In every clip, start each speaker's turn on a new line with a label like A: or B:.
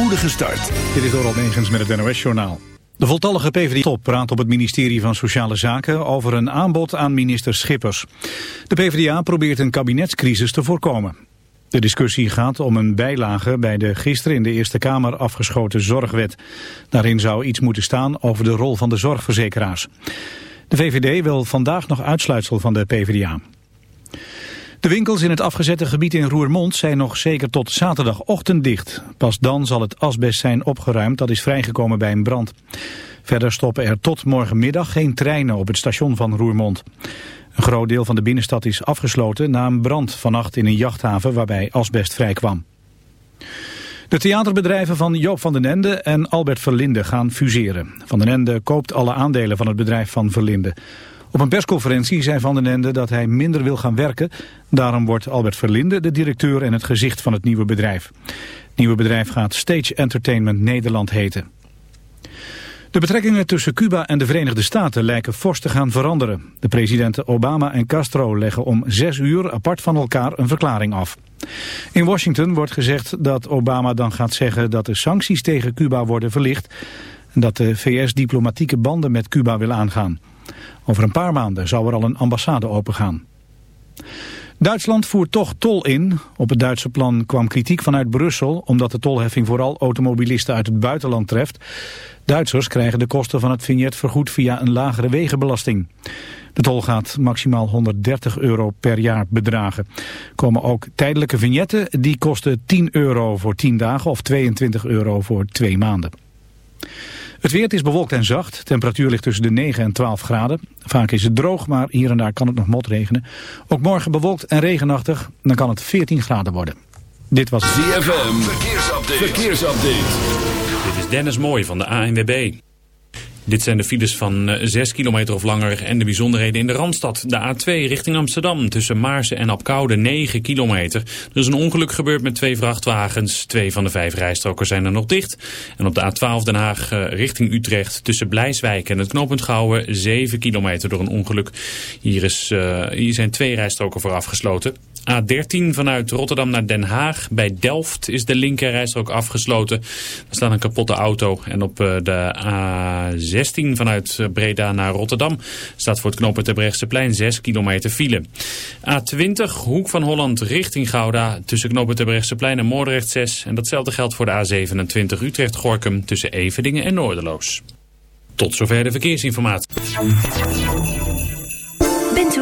A: spoedige start.
B: Dit is Doral Negens met het NOS-journaal. De voltallige PvdA-top praat op het ministerie van Sociale Zaken over een aanbod aan minister Schippers. De PvdA probeert een kabinetscrisis te voorkomen. De discussie gaat om een bijlage bij de gisteren in de Eerste Kamer afgeschoten zorgwet. Daarin zou iets moeten staan over de rol van de zorgverzekeraars. De VVD wil vandaag nog uitsluitsel van de PvdA. De winkels in het afgezette gebied in Roermond zijn nog zeker tot zaterdagochtend dicht. Pas dan zal het asbest zijn opgeruimd dat is vrijgekomen bij een brand. Verder stoppen er tot morgenmiddag geen treinen op het station van Roermond. Een groot deel van de binnenstad is afgesloten na een brand vannacht in een jachthaven waarbij asbest vrijkwam. De theaterbedrijven van Joop van den Ende en Albert Verlinde gaan fuseren. Van den Ende koopt alle aandelen van het bedrijf van Verlinde. Op een persconferentie zei Van den Ende dat hij minder wil gaan werken. Daarom wordt Albert Verlinde de directeur en het gezicht van het nieuwe bedrijf. Het nieuwe bedrijf gaat Stage Entertainment Nederland heten. De betrekkingen tussen Cuba en de Verenigde Staten lijken fors te gaan veranderen. De presidenten Obama en Castro leggen om zes uur apart van elkaar een verklaring af. In Washington wordt gezegd dat Obama dan gaat zeggen dat de sancties tegen Cuba worden verlicht... en dat de VS diplomatieke banden met Cuba wil aangaan. Over een paar maanden zou er al een ambassade opengaan. Duitsland voert toch tol in. Op het Duitse plan kwam kritiek vanuit Brussel... omdat de tolheffing vooral automobilisten uit het buitenland treft. Duitsers krijgen de kosten van het vignet vergoed via een lagere wegenbelasting. De tol gaat maximaal 130 euro per jaar bedragen. Komen ook tijdelijke vignetten, die kosten 10 euro voor 10 dagen... of 22 euro voor 2 maanden. Het weer is bewolkt en zacht. Temperatuur ligt tussen de 9 en 12 graden. Vaak is het droog, maar hier en daar kan het nog motregenen. Ook morgen bewolkt en regenachtig. Dan kan het 14 graden worden. Dit was
A: ZFM. Verkeersupdate. Verkeersupdate.
C: Dit is Dennis Mooij van de ANWB. Dit zijn de files van 6 eh, kilometer of langer en de bijzonderheden in de Randstad. De A2 richting Amsterdam tussen Maarsen en Apkoude 9 kilometer. Er is een ongeluk gebeurd met twee vrachtwagens. Twee van de vijf rijstroken zijn er nog dicht. En op de A12 Den Haag eh, richting Utrecht tussen Blijswijk en het knooppunt Gouwen 7 kilometer door een ongeluk. Hier, is, uh, hier zijn twee rijstroken voor afgesloten. A13 vanuit Rotterdam naar Den Haag. Bij Delft is de linkerrijstrook afgesloten. Er staat een kapotte auto. En op eh, de A16 vanuit eh, Breda naar Rotterdam staat voor het knooppunt plein 6 kilometer file. A20 Hoek van Holland richting Gouda tussen knooppunt plein en Moordrecht 6. En datzelfde geldt voor de A27 Utrecht-Gorkum tussen Evedingen en Noorderloos. Tot zover de verkeersinformatie.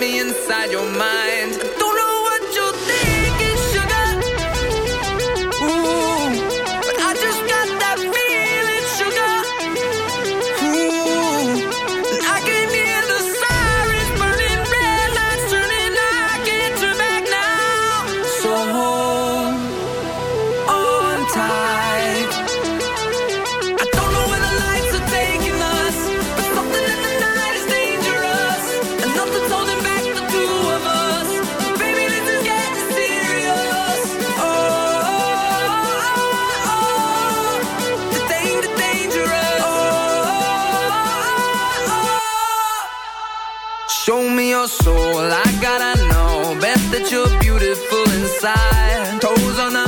D: me inside your mind. your soul. I gotta know. best that you're beautiful inside. Toes on the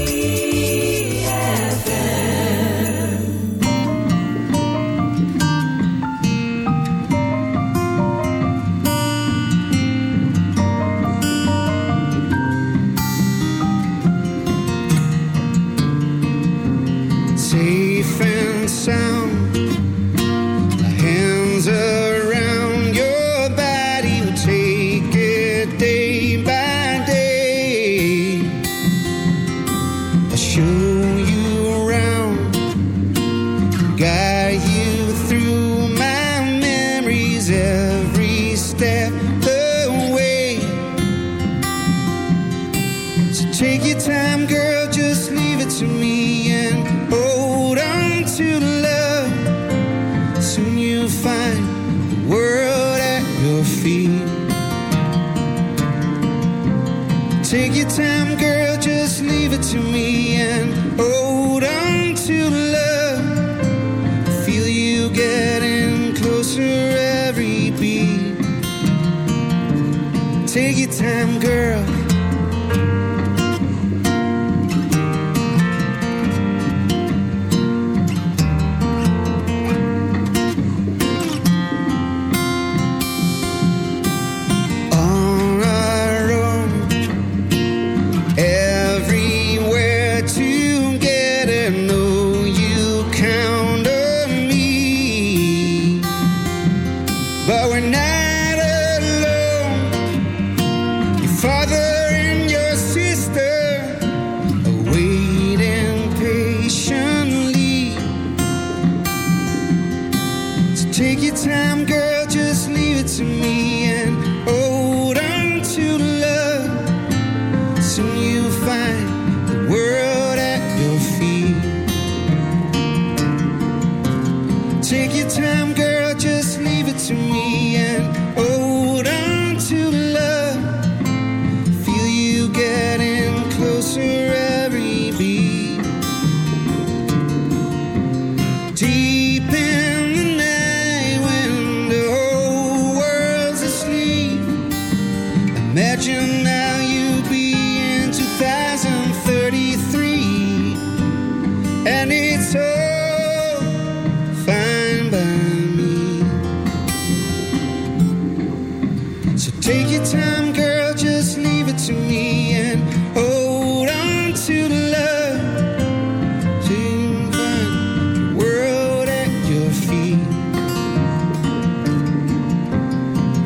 E: To me and hold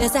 F: There's a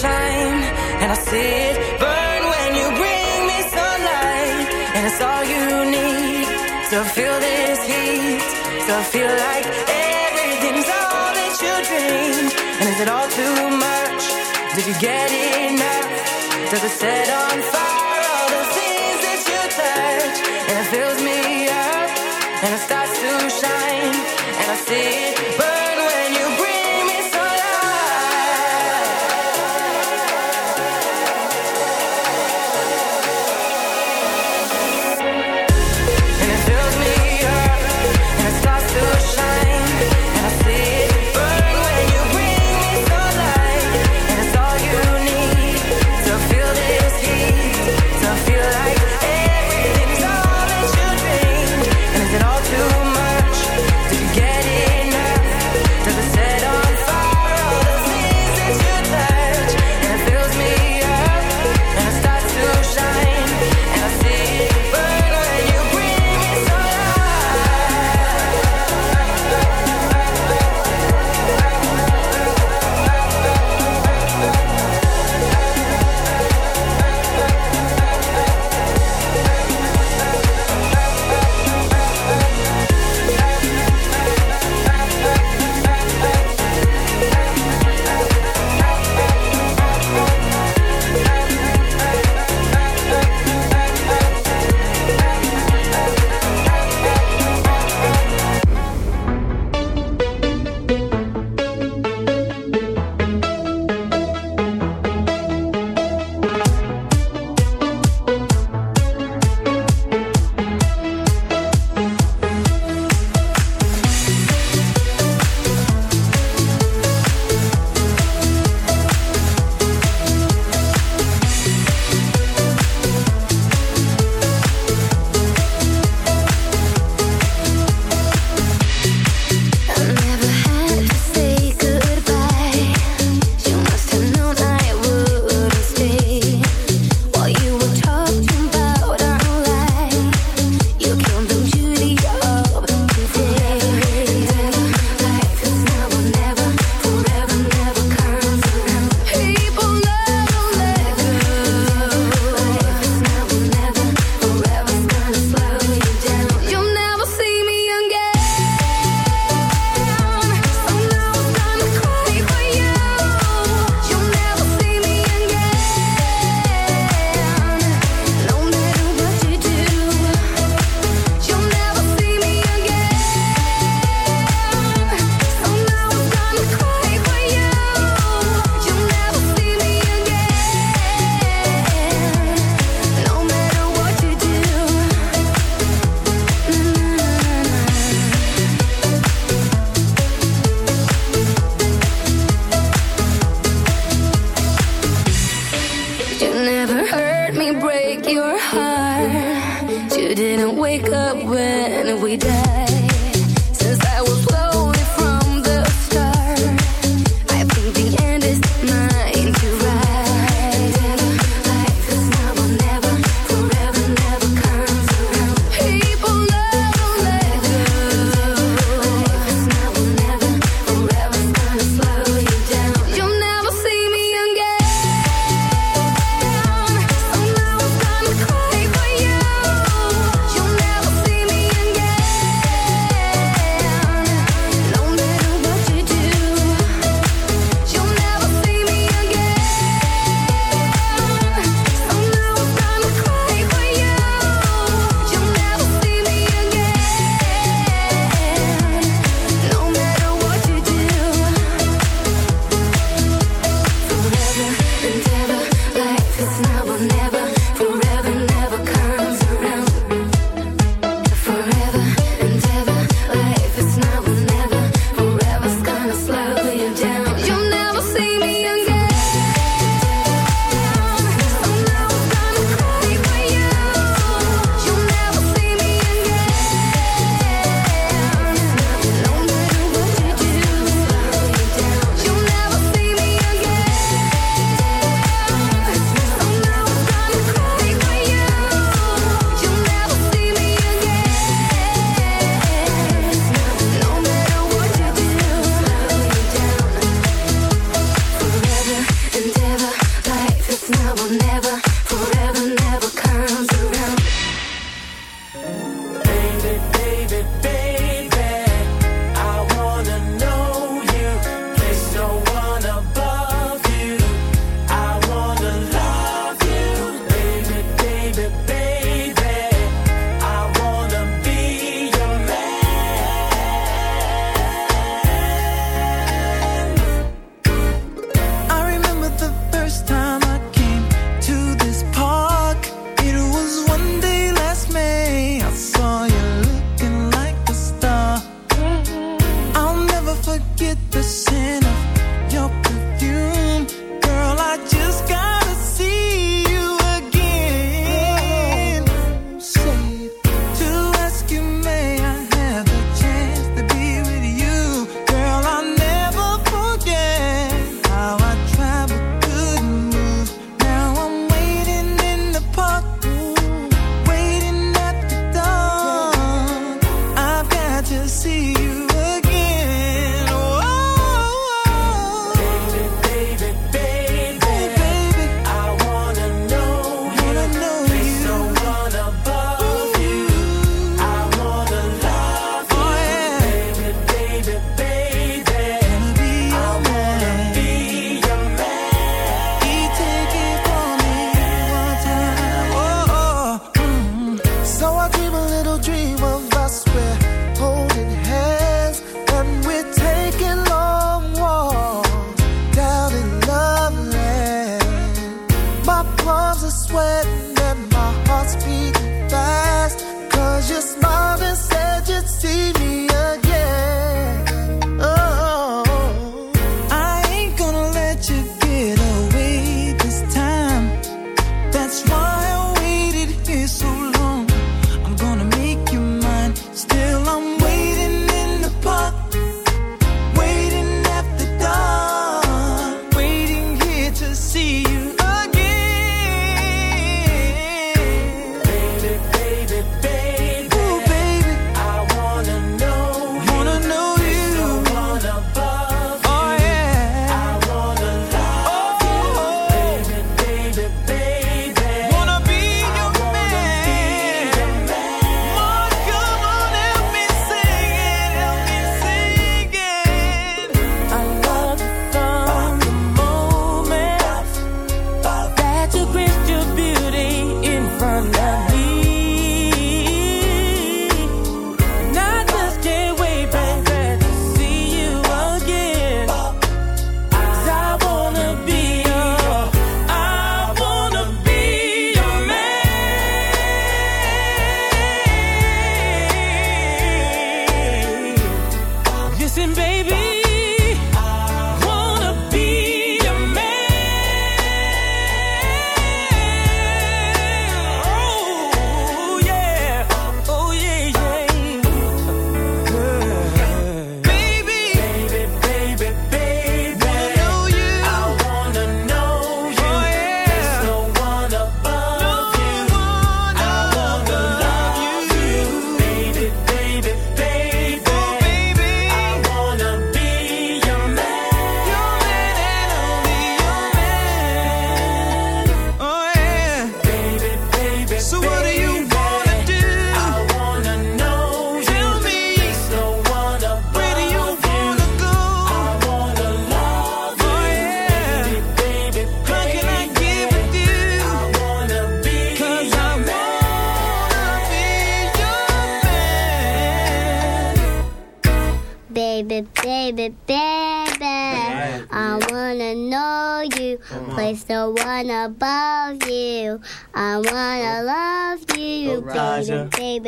D: shine, and I see it burn when you bring me sunlight, and it's all you need. So feel this heat, so feel like everything's all that you dreamed. And is it all too much? Did you get enough? Does it set on fire all the things that you touch? And it fills me up, and it
G: stops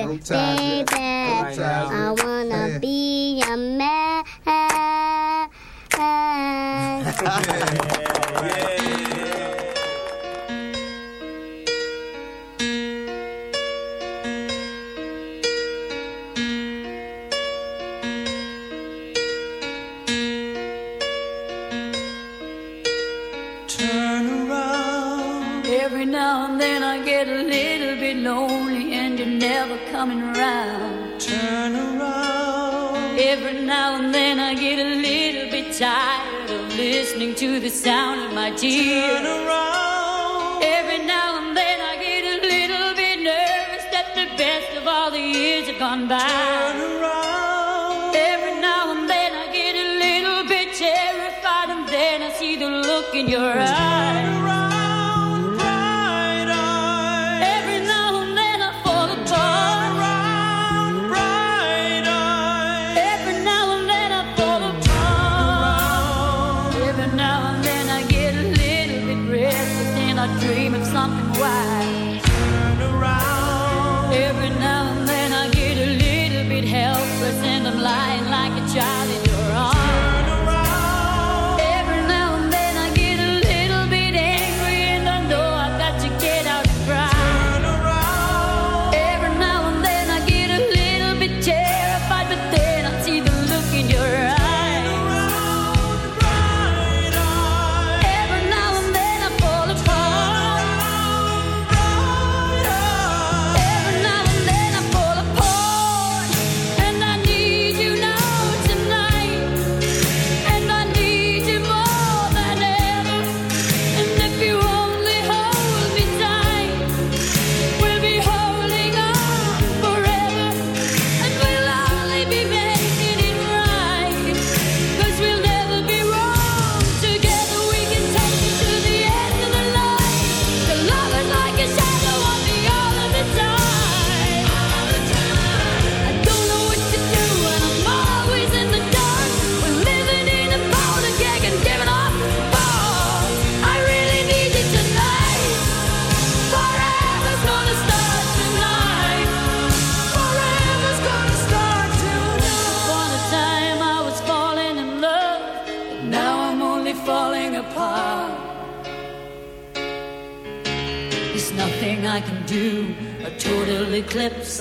G: Valentine's